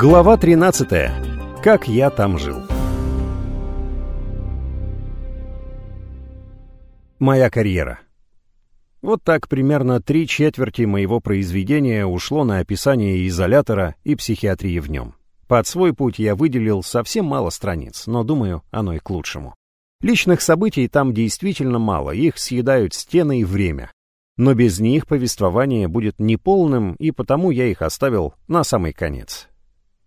Глава 13. Как я там жил. Моя карьера. Вот так примерно три четверти моего произведения ушло на описание изолятора и психиатрии в нем. Под свой путь я выделил совсем мало страниц, но, думаю, оно и к лучшему. Личных событий там действительно мало, их съедают стены и время. Но без них повествование будет неполным, и потому я их оставил на самый конец.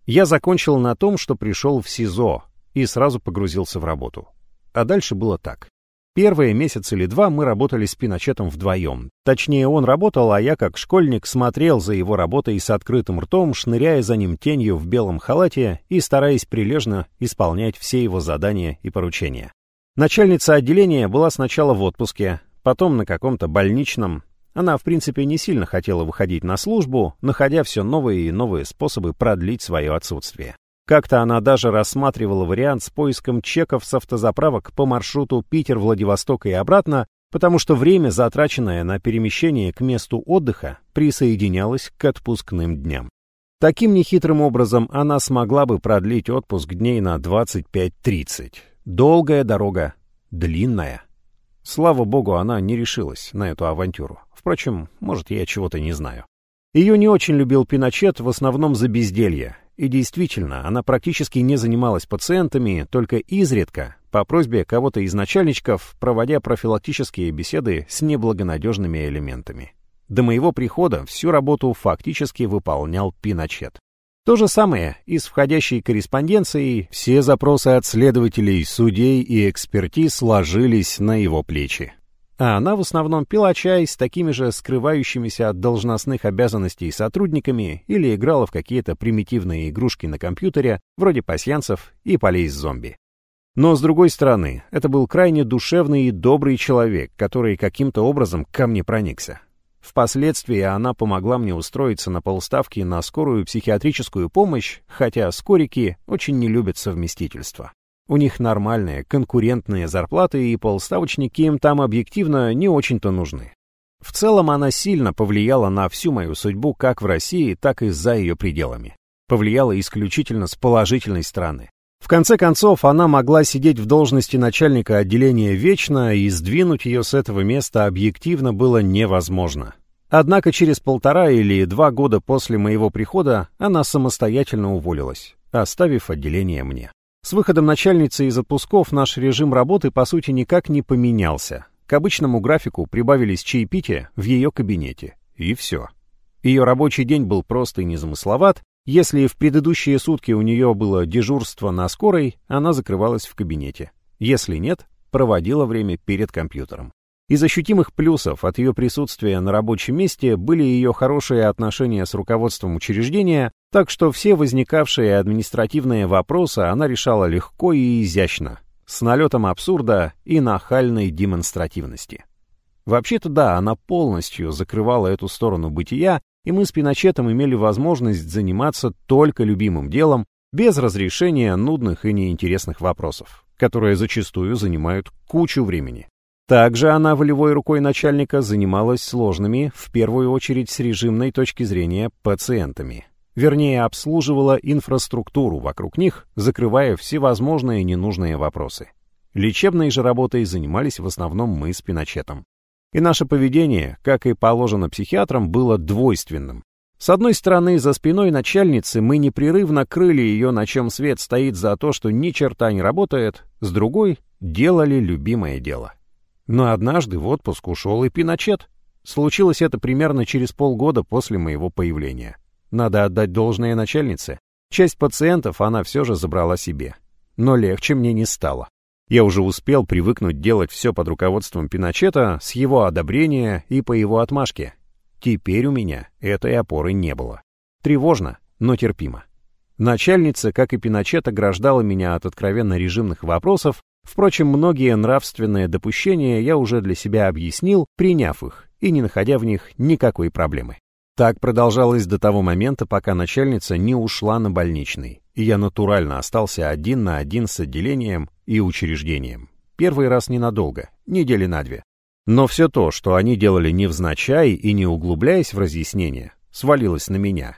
Я закончил на том, что пришел в СИЗО и сразу погрузился в работу. А дальше было так. Первые месяц или два мы работали с Пиночетом вдвоем. Точнее, он работал, а я, как школьник, смотрел за его работой с открытым ртом, шныряя за ним тенью в белом халате и стараясь прилежно исполнять все его задания и поручения. Начальница отделения была сначала в отпуске, потом на каком-то больничном, она, в принципе, не сильно хотела выходить на службу, находя все новые и новые способы продлить свое отсутствие. Как-то она даже рассматривала вариант с поиском чеков с автозаправок по маршруту Питер-Владивосток и обратно, потому что время, затраченное на перемещение к месту отдыха, присоединялось к отпускным дням. Таким нехитрым образом она смогла бы продлить отпуск дней на 25-30. Долгая дорога, длинная. Слава богу, она не решилась на эту авантюру. Впрочем, может, я чего-то не знаю. Ее не очень любил Пиночет, в основном за безделье. И действительно, она практически не занималась пациентами, только изредка, по просьбе кого-то из начальничков, проводя профилактические беседы с неблагонадежными элементами. До моего прихода всю работу фактически выполнял Пиночет. То же самое и с входящей корреспонденцией, все запросы от следователей, судей и экспертиз ложились на его плечи. А она в основном пила чай с такими же скрывающимися от должностных обязанностей сотрудниками или играла в какие-то примитивные игрушки на компьютере, вроде пасьянцев и полей с зомби. Но, с другой стороны, это был крайне душевный и добрый человек, который каким-то образом ко мне проникся. Впоследствии она помогла мне устроиться на полставки на скорую психиатрическую помощь, хотя скорики очень не любят совместительство. У них нормальные, конкурентные зарплаты, и полставочники им там объективно не очень-то нужны. В целом она сильно повлияла на всю мою судьбу как в России, так и за ее пределами. Повлияла исключительно с положительной стороны. В конце концов, она могла сидеть в должности начальника отделения вечно, и сдвинуть ее с этого места объективно было невозможно. Однако через полтора или два года после моего прихода она самостоятельно уволилась, оставив отделение мне. С выходом начальницы из отпусков наш режим работы по сути никак не поменялся. К обычному графику прибавились чаепития в ее кабинете. И все. Ее рабочий день был просто и незамысловат, если в предыдущие сутки у нее было дежурство на скорой, она закрывалась в кабинете. Если нет, проводила время перед компьютером. Из ощутимых плюсов от ее присутствия на рабочем месте были ее хорошие отношения с руководством учреждения, так что все возникавшие административные вопросы она решала легко и изящно, с налетом абсурда и нахальной демонстративности. Вообще-то да, она полностью закрывала эту сторону бытия и мы с Пиночетом имели возможность заниматься только любимым делом, без разрешения нудных и неинтересных вопросов, которые зачастую занимают кучу времени. Также она волевой рукой начальника занималась сложными, в первую очередь с режимной точки зрения, пациентами. Вернее, обслуживала инфраструктуру вокруг них, закрывая всевозможные ненужные вопросы. Лечебной же работой занимались в основном мы с Пиночетом. И наше поведение, как и положено психиатрам, было двойственным. С одной стороны, за спиной начальницы мы непрерывно крыли ее, на чем свет стоит за то, что ни черта не работает, с другой — делали любимое дело. Но однажды в отпуск ушел и Пиночет. Случилось это примерно через полгода после моего появления. Надо отдать должное начальнице. Часть пациентов она все же забрала себе. Но легче мне не стало. Я уже успел привыкнуть делать все под руководством Пиночета, с его одобрения и по его отмашке. Теперь у меня этой опоры не было. Тревожно, но терпимо. Начальница, как и Пиночет, ограждала меня от откровенно режимных вопросов, впрочем, многие нравственные допущения я уже для себя объяснил, приняв их и не находя в них никакой проблемы. Так продолжалось до того момента, пока начальница не ушла на больничный, и я натурально остался один на один с отделением и учреждением. Первый раз ненадолго, недели на две. Но все то, что они делали невзначай и не углубляясь в разъяснения, свалилось на меня.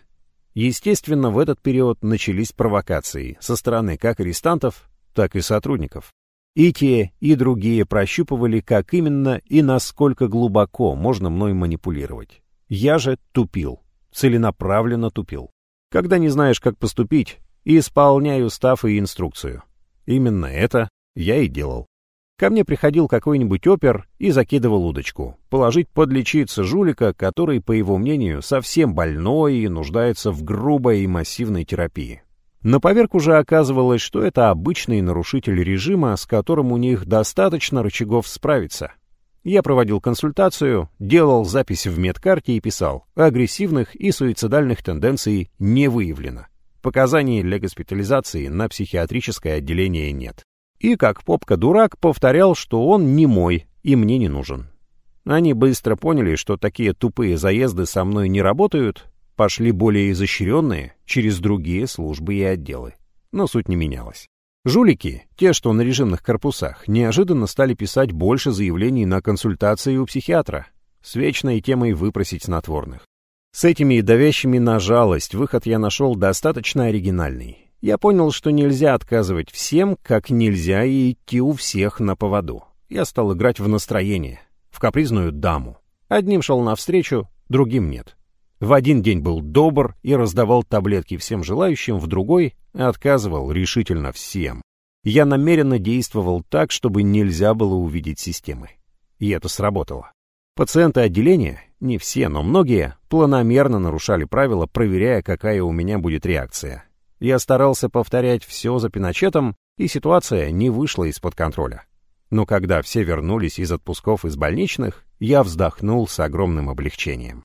Естественно, в этот период начались провокации со стороны как арестантов, так и сотрудников. И те, и другие прощупывали, как именно и насколько глубоко можно мной манипулировать. Я же тупил, целенаправленно тупил. Когда не знаешь, как поступить, исполняю устав и инструкцию. Именно это я и делал. Ко мне приходил какой-нибудь опер и закидывал удочку. Положить подлечиться жулика, который, по его мнению, совсем больной и нуждается в грубой и массивной терапии. На поверку же оказывалось, что это обычный нарушитель режима, с которым у них достаточно рычагов справиться. Я проводил консультацию, делал запись в медкарте и писал, агрессивных и суицидальных тенденций не выявлено. Показаний для госпитализации на психиатрическое отделение нет и, как попка-дурак, повторял, что он не мой и мне не нужен. Они быстро поняли, что такие тупые заезды со мной не работают, пошли более изощренные через другие службы и отделы. Но суть не менялась. Жулики, те, что на режимных корпусах, неожиданно стали писать больше заявлений на консультации у психиатра, с вечной темой выпросить снотворных. С этими давящими на жалость выход я нашел достаточно оригинальный я понял, что нельзя отказывать всем, как нельзя и идти у всех на поводу. Я стал играть в настроение, в капризную даму. Одним шел навстречу, другим нет. В один день был добр и раздавал таблетки всем желающим, в другой отказывал решительно всем. Я намеренно действовал так, чтобы нельзя было увидеть системы. И это сработало. Пациенты отделения, не все, но многие, планомерно нарушали правила, проверяя, какая у меня будет реакция. Я старался повторять все за Пиночетом, и ситуация не вышла из-под контроля. Но когда все вернулись из отпусков из больничных, я вздохнул с огромным облегчением.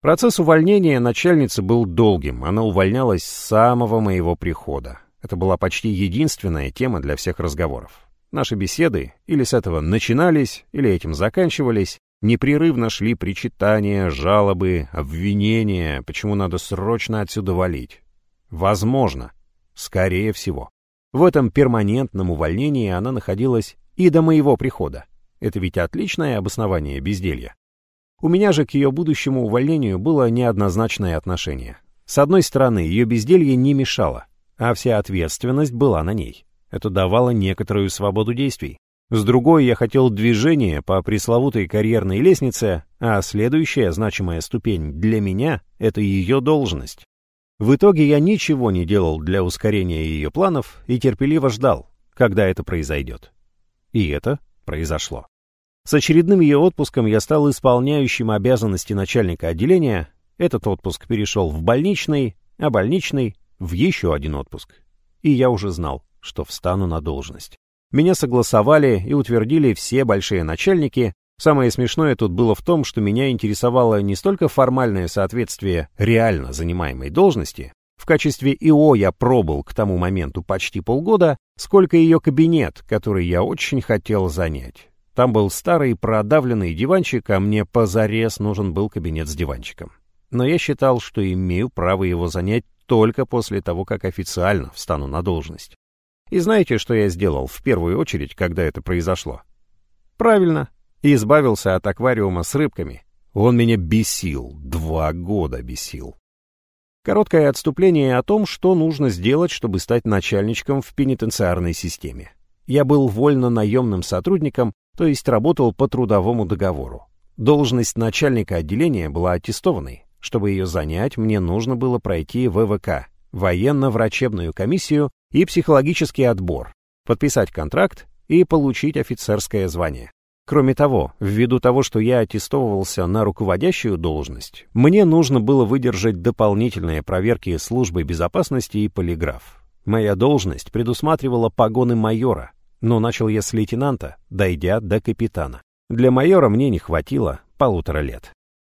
Процесс увольнения начальницы был долгим, она увольнялась с самого моего прихода. Это была почти единственная тема для всех разговоров. Наши беседы или с этого начинались, или этим заканчивались, непрерывно шли причитания, жалобы, обвинения, почему надо срочно отсюда валить. Возможно. Скорее всего. В этом перманентном увольнении она находилась и до моего прихода. Это ведь отличное обоснование безделья. У меня же к ее будущему увольнению было неоднозначное отношение. С одной стороны, ее безделье не мешало, а вся ответственность была на ней. Это давало некоторую свободу действий. С другой, я хотел движения по пресловутой карьерной лестнице, а следующая значимая ступень для меня — это ее должность. В итоге я ничего не делал для ускорения ее планов и терпеливо ждал, когда это произойдет. И это произошло. С очередным ее отпуском я стал исполняющим обязанности начальника отделения, этот отпуск перешел в больничный, а больничный — в еще один отпуск. И я уже знал, что встану на должность. Меня согласовали и утвердили все большие начальники, Самое смешное тут было в том, что меня интересовало не столько формальное соответствие реально занимаемой должности, в качестве ИО я пробыл к тому моменту почти полгода, сколько ее кабинет, который я очень хотел занять. Там был старый продавленный диванчик, а мне позарез нужен был кабинет с диванчиком. Но я считал, что имею право его занять только после того, как официально встану на должность. И знаете, что я сделал в первую очередь, когда это произошло? Правильно, избавился от аквариума с рыбками. Он меня бесил, два года бесил. Короткое отступление о том, что нужно сделать, чтобы стать начальничком в пенитенциарной системе. Я был вольно-наемным сотрудником, то есть работал по трудовому договору. Должность начальника отделения была аттестованной. Чтобы ее занять, мне нужно было пройти ВВК, военно-врачебную комиссию и психологический отбор, подписать контракт и получить офицерское звание. Кроме того, ввиду того, что я аттестовывался на руководящую должность, мне нужно было выдержать дополнительные проверки службы безопасности и полиграф. Моя должность предусматривала погоны майора, но начал я с лейтенанта, дойдя до капитана. Для майора мне не хватило полутора лет.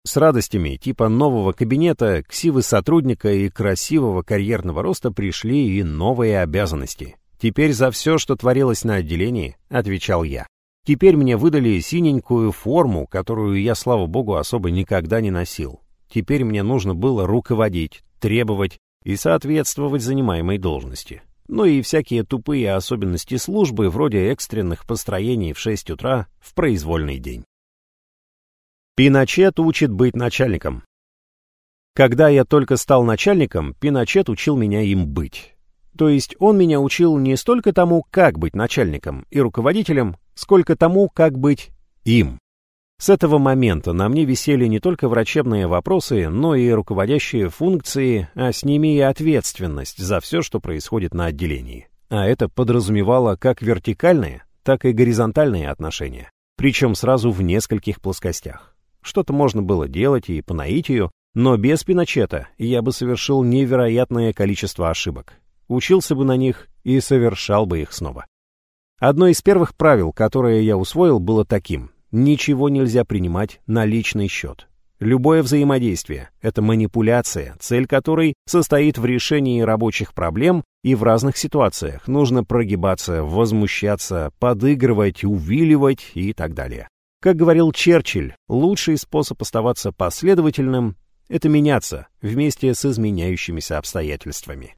С радостями типа нового кабинета, ксивы сотрудника и красивого карьерного роста пришли и новые обязанности. Теперь за все, что творилось на отделении, отвечал я. Теперь мне выдали синенькую форму, которую я, слава богу, особо никогда не носил. Теперь мне нужно было руководить, требовать и соответствовать занимаемой должности. Ну и всякие тупые особенности службы, вроде экстренных построений в 6 утра в произвольный день. Пиночет учит быть начальником. Когда я только стал начальником, Пиночет учил меня им быть. То есть он меня учил не столько тому, как быть начальником и руководителем, сколько тому, как быть им. С этого момента на мне висели не только врачебные вопросы, но и руководящие функции, а с ними и ответственность за все, что происходит на отделении. А это подразумевало как вертикальные, так и горизонтальные отношения, причем сразу в нескольких плоскостях. Что-то можно было делать и по наитию, но без Пиночета я бы совершил невероятное количество ошибок. Учился бы на них и совершал бы их снова. Одно из первых правил, которое я усвоил, было таким. Ничего нельзя принимать на личный счет. Любое взаимодействие – это манипуляция, цель которой состоит в решении рабочих проблем, и в разных ситуациях нужно прогибаться, возмущаться, подыгрывать, увиливать и так далее. Как говорил Черчилль, лучший способ оставаться последовательным – это меняться вместе с изменяющимися обстоятельствами.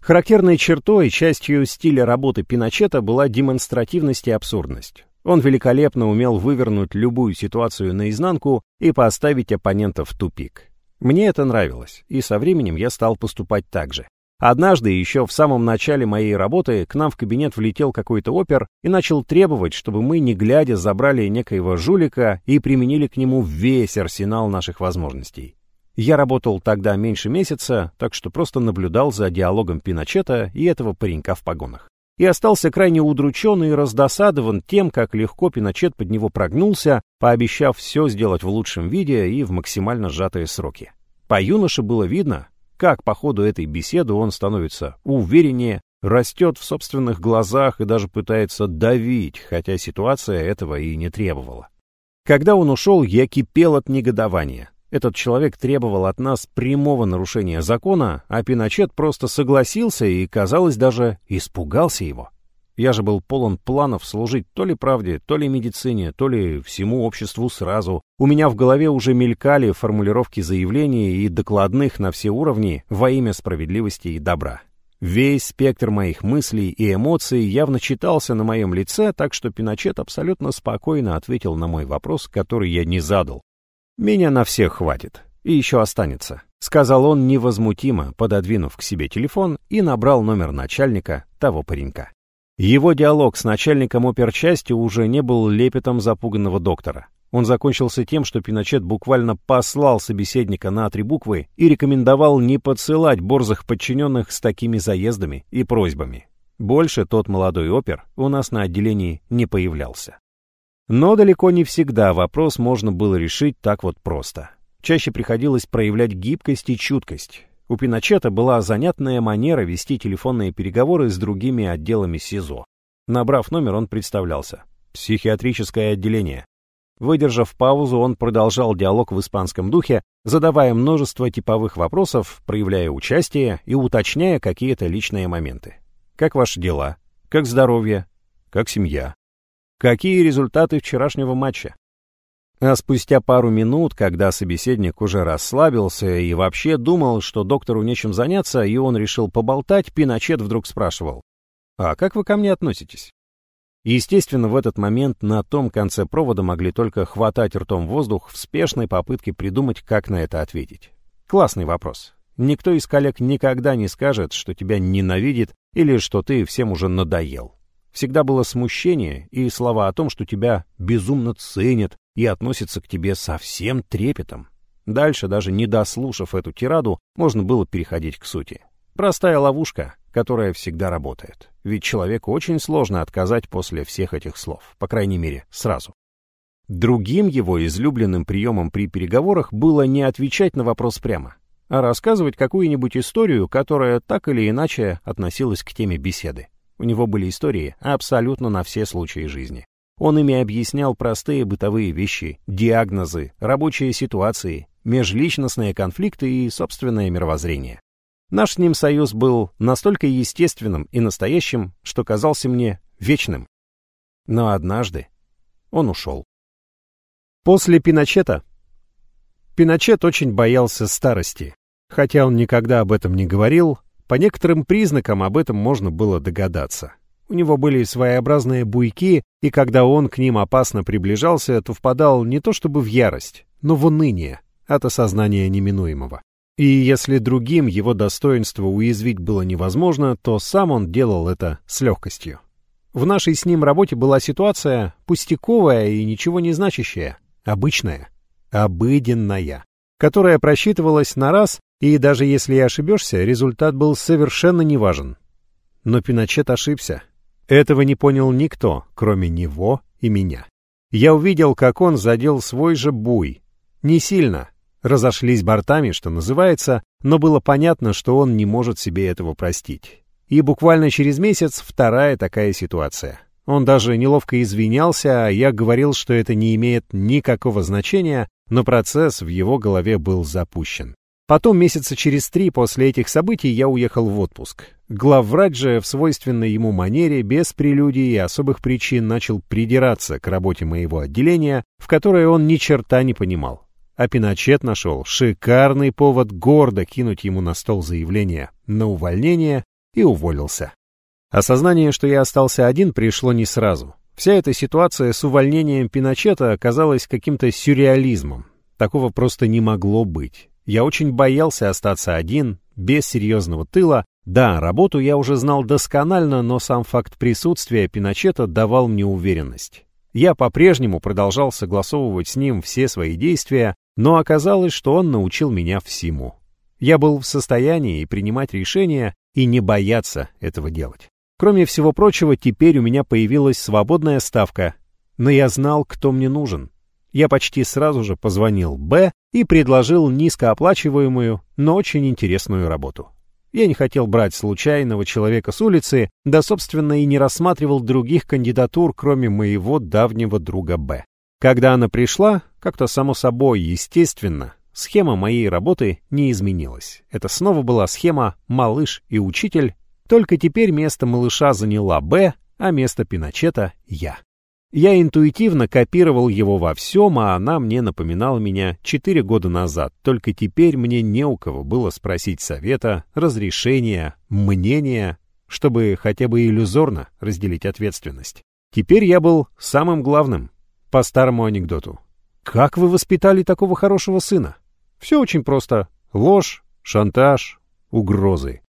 Характерной чертой, частью стиля работы Пиночета была демонстративность и абсурдность. Он великолепно умел вывернуть любую ситуацию наизнанку и поставить оппонента в тупик. Мне это нравилось, и со временем я стал поступать так же. Однажды, еще в самом начале моей работы, к нам в кабинет влетел какой-то опер и начал требовать, чтобы мы, не глядя, забрали некоего жулика и применили к нему весь арсенал наших возможностей. Я работал тогда меньше месяца, так что просто наблюдал за диалогом Пиночета и этого паренька в погонах. И остался крайне удручен и раздосадован тем, как легко Пиночет под него прогнулся, пообещав все сделать в лучшем виде и в максимально сжатые сроки. По юноше было видно, как по ходу этой беседы он становится увереннее, растет в собственных глазах и даже пытается давить, хотя ситуация этого и не требовала. Когда он ушел, я кипел от негодования. Этот человек требовал от нас прямого нарушения закона, а Пиночет просто согласился и, казалось, даже испугался его. Я же был полон планов служить то ли правде, то ли медицине, то ли всему обществу сразу. У меня в голове уже мелькали формулировки заявлений и докладных на все уровни во имя справедливости и добра. Весь спектр моих мыслей и эмоций явно читался на моем лице, так что Пиночет абсолютно спокойно ответил на мой вопрос, который я не задал. «Меня на всех хватит. И еще останется», — сказал он невозмутимо, пододвинув к себе телефон и набрал номер начальника того паренька. Его диалог с начальником оперчасти уже не был лепетом запуганного доктора. Он закончился тем, что Пиночет буквально послал собеседника на три буквы и рекомендовал не подсылать борзых подчиненных с такими заездами и просьбами. Больше тот молодой опер у нас на отделении не появлялся. Но далеко не всегда вопрос можно было решить так вот просто. Чаще приходилось проявлять гибкость и чуткость. У Пиночета была занятная манера вести телефонные переговоры с другими отделами СИЗО. Набрав номер, он представлялся. «Психиатрическое отделение». Выдержав паузу, он продолжал диалог в испанском духе, задавая множество типовых вопросов, проявляя участие и уточняя какие-то личные моменты. «Как ваши дела? Как здоровье? Как семья? Какие результаты вчерашнего матча? А спустя пару минут, когда собеседник уже расслабился и вообще думал, что доктору нечем заняться, и он решил поболтать, Пиночет вдруг спрашивал, «А как вы ко мне относитесь?» Естественно, в этот момент на том конце провода могли только хватать ртом воздух в спешной попытке придумать, как на это ответить. Классный вопрос. Никто из коллег никогда не скажет, что тебя ненавидит или что ты всем уже надоел. Всегда было смущение и слова о том, что тебя безумно ценят и относятся к тебе со всем трепетом. Дальше, даже не дослушав эту тираду, можно было переходить к сути. Простая ловушка, которая всегда работает. Ведь человеку очень сложно отказать после всех этих слов, по крайней мере, сразу. Другим его излюбленным приемом при переговорах было не отвечать на вопрос прямо, а рассказывать какую-нибудь историю, которая так или иначе относилась к теме беседы. У него были истории абсолютно на все случаи жизни. Он ими объяснял простые бытовые вещи, диагнозы, рабочие ситуации, межличностные конфликты и собственное мировоззрение. Наш с ним союз был настолько естественным и настоящим, что казался мне вечным. Но однажды он ушел. После Пиночета Пиночет очень боялся старости. Хотя он никогда об этом не говорил, по некоторым признакам об этом можно было догадаться. У него были своеобразные буйки, и когда он к ним опасно приближался, то впадал не то чтобы в ярость, но в уныние от осознания неминуемого. И если другим его достоинство уязвить было невозможно, то сам он делал это с легкостью. В нашей с ним работе была ситуация пустяковая и ничего не значащая, обычная, обыденная, которая просчитывалась на раз, и даже если и ошибешься, результат был совершенно неважен. Но Пиночет ошибся. Этого не понял никто, кроме него и меня. Я увидел, как он задел свой же буй. Не сильно, разошлись бортами, что называется, но было понятно, что он не может себе этого простить. И буквально через месяц вторая такая ситуация. Он даже неловко извинялся, а я говорил, что это не имеет никакого значения, но процесс в его голове был запущен. Потом месяца через три после этих событий я уехал в отпуск. Главврач же в свойственной ему манере, без прелюдий и особых причин, начал придираться к работе моего отделения, в которой он ни черта не понимал а Пиночет нашел шикарный повод гордо кинуть ему на стол заявление на увольнение и уволился. Осознание, что я остался один, пришло не сразу. Вся эта ситуация с увольнением Пиночета оказалась каким-то сюрреализмом. Такого просто не могло быть. Я очень боялся остаться один, без серьезного тыла. Да, работу я уже знал досконально, но сам факт присутствия Пиночета давал мне уверенность. Я по-прежнему продолжал согласовывать с ним все свои действия, но оказалось, что он научил меня всему. Я был в состоянии принимать решения и не бояться этого делать. Кроме всего прочего, теперь у меня появилась свободная ставка, но я знал, кто мне нужен. Я почти сразу же позвонил Б и предложил низкооплачиваемую, но очень интересную работу. Я не хотел брать случайного человека с улицы, да, собственно, и не рассматривал других кандидатур, кроме моего давнего друга Б. Когда она пришла, как-то само собой, естественно, схема моей работы не изменилась. Это снова была схема «малыш и учитель», только теперь место малыша заняла Б, а место Пиночета — я. Я интуитивно копировал его во всем, а она мне напоминала меня четыре года назад, только теперь мне не у кого было спросить совета, разрешения, мнения, чтобы хотя бы иллюзорно разделить ответственность. Теперь я был самым главным, по старому анекдоту. Как вы воспитали такого хорошего сына? Все очень просто. Ложь, шантаж, угрозы.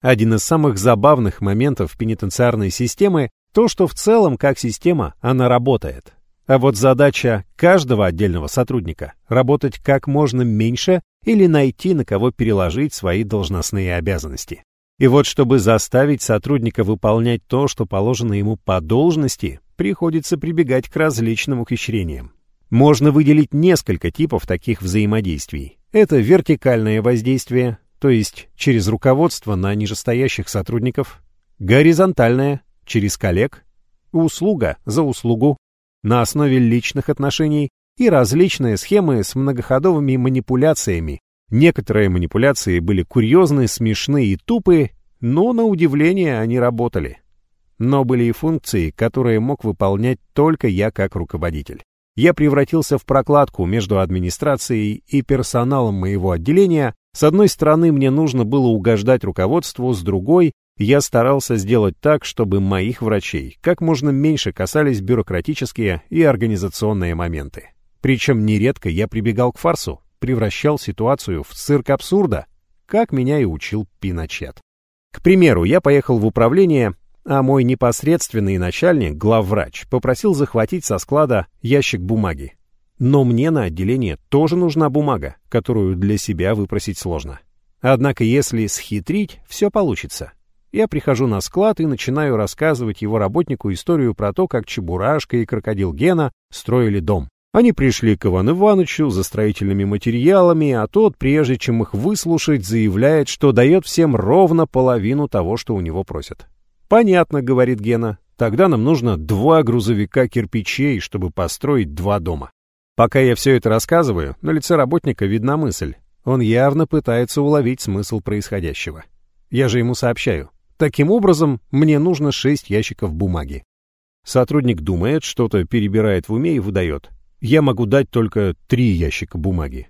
Один из самых забавных моментов пенитенциарной системы то, что в целом, как система, она работает. А вот задача каждого отдельного сотрудника – работать как можно меньше или найти, на кого переложить свои должностные обязанности. И вот чтобы заставить сотрудника выполнять то, что положено ему по должности, приходится прибегать к различным ухищрениям. Можно выделить несколько типов таких взаимодействий. Это вертикальное воздействие, то есть через руководство на нижестоящих сотрудников, горизонтальное, через коллег, услуга за услугу, на основе личных отношений и различные схемы с многоходовыми манипуляциями. Некоторые манипуляции были курьезны, смешны и тупы, но, на удивление, они работали. Но были и функции, которые мог выполнять только я как руководитель. Я превратился в прокладку между администрацией и персоналом моего отделения. С одной стороны, мне нужно было угождать руководству, с другой, я старался сделать так, чтобы моих врачей как можно меньше касались бюрократические и организационные моменты. Причем нередко я прибегал к фарсу, превращал ситуацию в цирк абсурда, как меня и учил Пиночет. К примеру, я поехал в управление а мой непосредственный начальник, главврач, попросил захватить со склада ящик бумаги. Но мне на отделение тоже нужна бумага, которую для себя выпросить сложно. Однако если схитрить, все получится. Я прихожу на склад и начинаю рассказывать его работнику историю про то, как Чебурашка и крокодил Гена строили дом. Они пришли к Ивану Ивановичу за строительными материалами, а тот, прежде чем их выслушать, заявляет, что дает всем ровно половину того, что у него просят. «Понятно», — говорит Гена. «Тогда нам нужно два грузовика кирпичей, чтобы построить два дома». Пока я все это рассказываю, на лице работника видна мысль. Он явно пытается уловить смысл происходящего. Я же ему сообщаю. Таким образом, мне нужно шесть ящиков бумаги. Сотрудник думает, что-то перебирает в уме и выдает. Я могу дать только три ящика бумаги.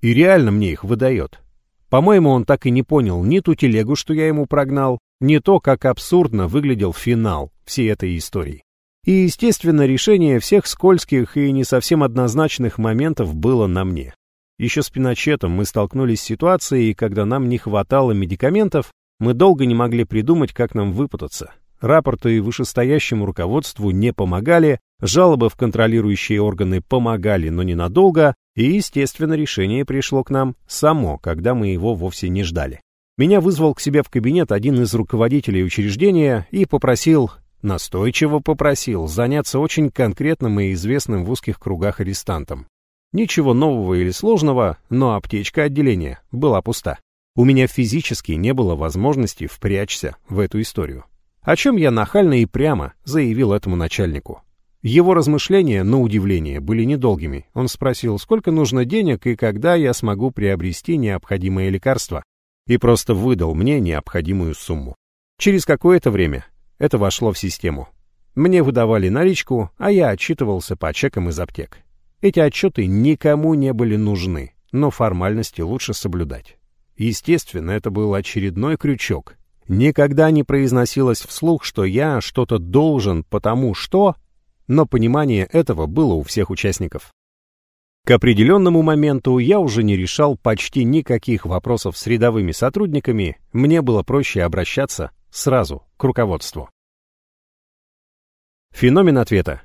И реально мне их выдает. По-моему, он так и не понял ни ту телегу, что я ему прогнал, ни то, как абсурдно выглядел финал всей этой истории. И, естественно, решение всех скользких и не совсем однозначных моментов было на мне. Еще с Пиночетом мы столкнулись с ситуацией, когда нам не хватало медикаментов, мы долго не могли придумать, как нам выпутаться. Рапорты вышестоящему руководству не помогали, жалобы в контролирующие органы помогали, но ненадолго, и, естественно, решение пришло к нам само, когда мы его вовсе не ждали. Меня вызвал к себе в кабинет один из руководителей учреждения и попросил, настойчиво попросил, заняться очень конкретным и известным в узких кругах арестантом. Ничего нового или сложного, но аптечка отделения была пуста. У меня физически не было возможности впрячься в эту историю. О чем я нахально и прямо заявил этому начальнику. Его размышления, на удивление, были недолгими. Он спросил, сколько нужно денег и когда я смогу приобрести необходимое лекарство, и просто выдал мне необходимую сумму. Через какое-то время это вошло в систему. Мне выдавали наличку, а я отчитывался по чекам из аптек. Эти отчеты никому не были нужны, но формальности лучше соблюдать. Естественно, это был очередной крючок. Никогда не произносилось вслух, что я что-то должен потому что, но понимание этого было у всех участников. К определенному моменту я уже не решал почти никаких вопросов с рядовыми сотрудниками, мне было проще обращаться сразу к руководству. Феномен ответа.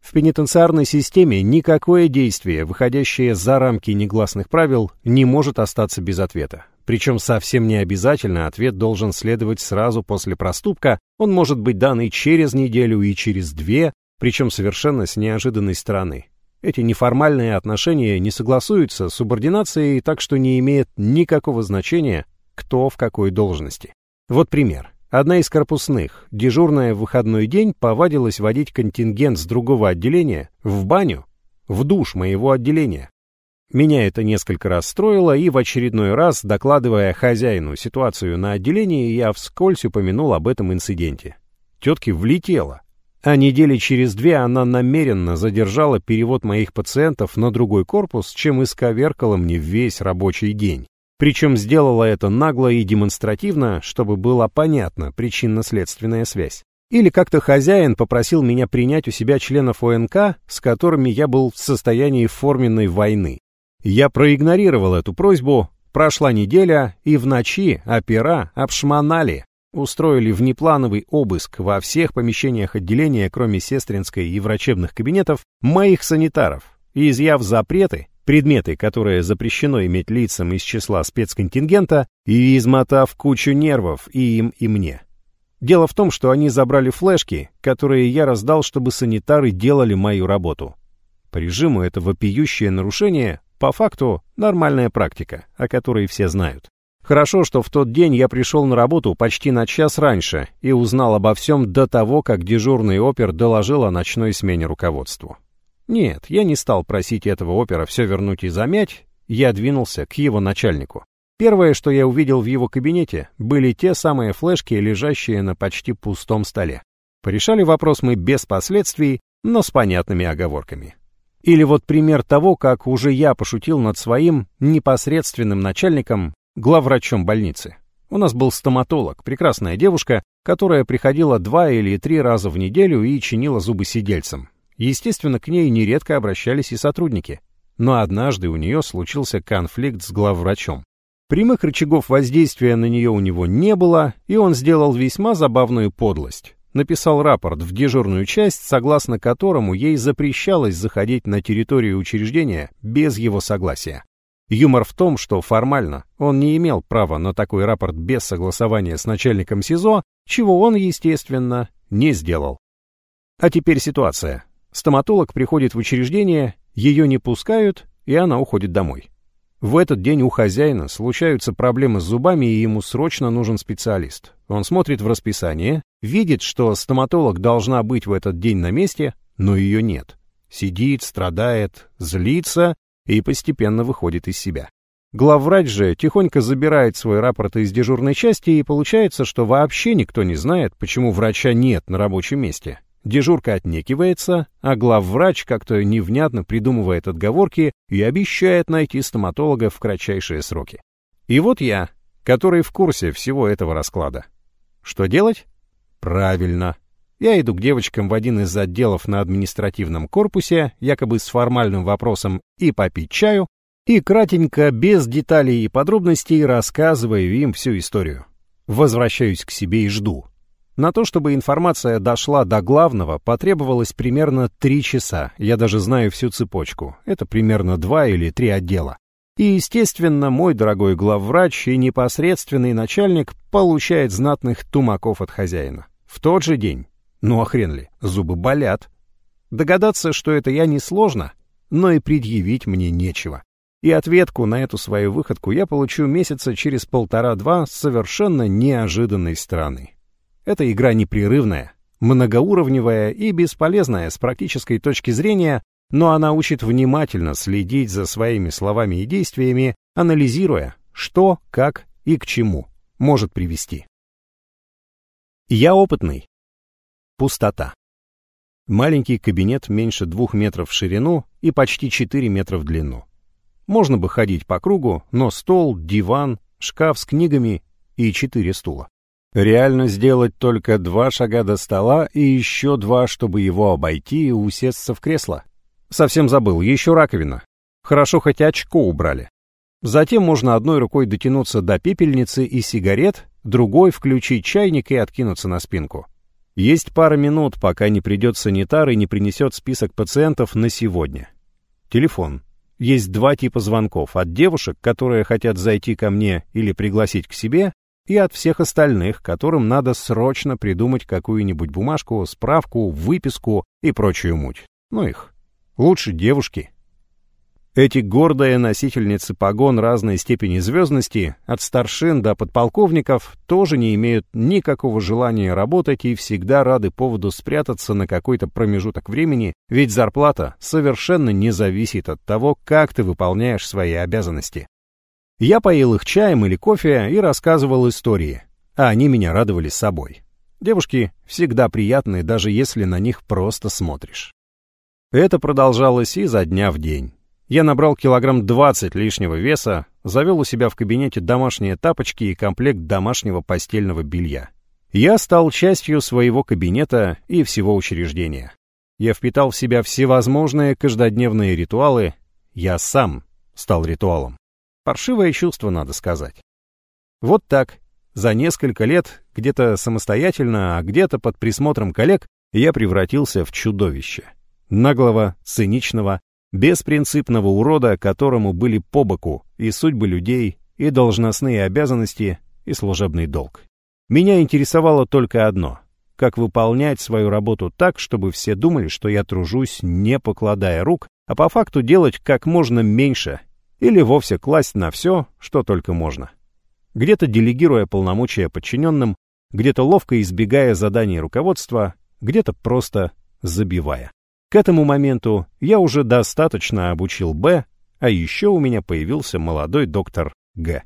В пенитенциарной системе никакое действие, выходящее за рамки негласных правил, не может остаться без ответа. Причем совсем не обязательно ответ должен следовать сразу после проступка, он может быть дан и через неделю, и через две, причем совершенно с неожиданной стороны. Эти неформальные отношения не согласуются с субординацией, так что не имеет никакого значения, кто в какой должности. Вот пример. Одна из корпусных, дежурная в выходной день, повадилась водить контингент с другого отделения в баню, в душ моего отделения. Меня это несколько раз строило, и в очередной раз, докладывая хозяину ситуацию на отделении, я вскользь упомянул об этом инциденте. Тетке влетело. А недели через две она намеренно задержала перевод моих пациентов на другой корпус, чем исковеркала мне весь рабочий день. Причем сделала это нагло и демонстративно, чтобы была понятна причинно-следственная связь. Или как-то хозяин попросил меня принять у себя членов ОНК, с которыми я был в состоянии форменной войны. Я проигнорировал эту просьбу, прошла неделя, и в ночи опера обшмонали, устроили внеплановый обыск во всех помещениях отделения, кроме сестринской и врачебных кабинетов, моих санитаров, изъяв запреты, предметы, которые запрещено иметь лицам из числа спецконтингента, и измотав кучу нервов и им, и мне. Дело в том, что они забрали флешки, которые я раздал, чтобы санитары делали мою работу. По режиму это вопиющее нарушение, по факту, нормальная практика, о которой все знают. Хорошо, что в тот день я пришел на работу почти на час раньше и узнал обо всем до того, как дежурный опер доложил о ночной смене руководству. Нет, я не стал просить этого опера все вернуть и замять, я двинулся к его начальнику. Первое, что я увидел в его кабинете, были те самые флешки, лежащие на почти пустом столе. Порешали вопрос мы без последствий, но с понятными оговорками. Или вот пример того, как уже я пошутил над своим непосредственным начальником, главврачом больницы. У нас был стоматолог, прекрасная девушка, которая приходила два или три раза в неделю и чинила зубы сидельцам. Естественно, к ней нередко обращались и сотрудники. Но однажды у нее случился конфликт с главврачом. Прямых рычагов воздействия на нее у него не было, и он сделал весьма забавную подлость. Написал рапорт в дежурную часть, согласно которому ей запрещалось заходить на территорию учреждения без его согласия. Юмор в том, что формально он не имел права на такой рапорт без согласования с начальником СИЗО, чего он, естественно, не сделал. А теперь ситуация. Стоматолог приходит в учреждение, ее не пускают, и она уходит домой. В этот день у хозяина случаются проблемы с зубами, и ему срочно нужен специалист. Он смотрит в расписание, видит, что стоматолог должна быть в этот день на месте, но ее нет. Сидит, страдает, злится и постепенно выходит из себя. Главврач же тихонько забирает свой рапорт из дежурной части, и получается, что вообще никто не знает, почему врача нет на рабочем месте. Дежурка отнекивается, а главврач как-то невнятно придумывает отговорки и обещает найти стоматолога в кратчайшие сроки. И вот я, который в курсе всего этого расклада. Что делать? Правильно. Я иду к девочкам в один из отделов на административном корпусе, якобы с формальным вопросом, и попить чаю, И кратенько, без деталей и подробностей, рассказываю им всю историю. Возвращаюсь к себе и жду. На то, чтобы информация дошла до главного, потребовалось примерно три часа. Я даже знаю всю цепочку. Это примерно два или три отдела. И, естественно, мой дорогой главврач и непосредственный начальник получает знатных тумаков от хозяина. В тот же день. Ну а хрен ли, зубы болят. Догадаться, что это я, несложно, но и предъявить мне нечего. И ответку на эту свою выходку я получу месяца через полтора-два с совершенно неожиданной стороны. Эта игра непрерывная, многоуровневая и бесполезная с практической точки зрения, но она учит внимательно следить за своими словами и действиями, анализируя, что, как и к чему может привести. Я опытный. Пустота. Маленький кабинет меньше двух метров в ширину и почти 4 метра в длину. Можно бы ходить по кругу, но стол, диван, шкаф с книгами и четыре стула. Реально сделать только два шага до стола и еще два, чтобы его обойти и усесться в кресло. Совсем забыл, еще раковина. Хорошо хоть очко убрали. Затем можно одной рукой дотянуться до пепельницы и сигарет, другой включить чайник и откинуться на спинку. Есть пара минут, пока не придет санитар и не принесет список пациентов на сегодня. Телефон. Есть два типа звонков. От девушек, которые хотят зайти ко мне или пригласить к себе, и от всех остальных, которым надо срочно придумать какую-нибудь бумажку, справку, выписку и прочую муть. Ну их. Лучше девушки. Эти гордые носительницы погон разной степени звездности, от старшин до подполковников, тоже не имеют никакого желания работать и всегда рады поводу спрятаться на какой-то промежуток времени, ведь зарплата совершенно не зависит от того, как ты выполняешь свои обязанности. Я поил их чаем или кофе и рассказывал истории, а они меня радовали собой. Девушки всегда приятные, даже если на них просто смотришь. Это продолжалось изо дня в день. Я набрал килограмм 20 лишнего веса, завел у себя в кабинете домашние тапочки и комплект домашнего постельного белья. Я стал частью своего кабинета и всего учреждения. Я впитал в себя всевозможные каждодневные ритуалы. Я сам стал ритуалом. Паршивое чувство, надо сказать. Вот так. За несколько лет, где-то самостоятельно, а где-то под присмотром коллег, я превратился в чудовище наглого, циничного, беспринципного урода, которому были по боку и судьбы людей, и должностные обязанности, и служебный долг. Меня интересовало только одно — как выполнять свою работу так, чтобы все думали, что я тружусь, не покладая рук, а по факту делать как можно меньше или вовсе класть на все, что только можно. Где-то делегируя полномочия подчиненным, где-то ловко избегая заданий руководства, где-то просто забивая. К этому моменту я уже достаточно обучил Б, а еще у меня появился молодой доктор Г.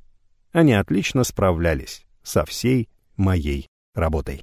Они отлично справлялись со всей моей работой.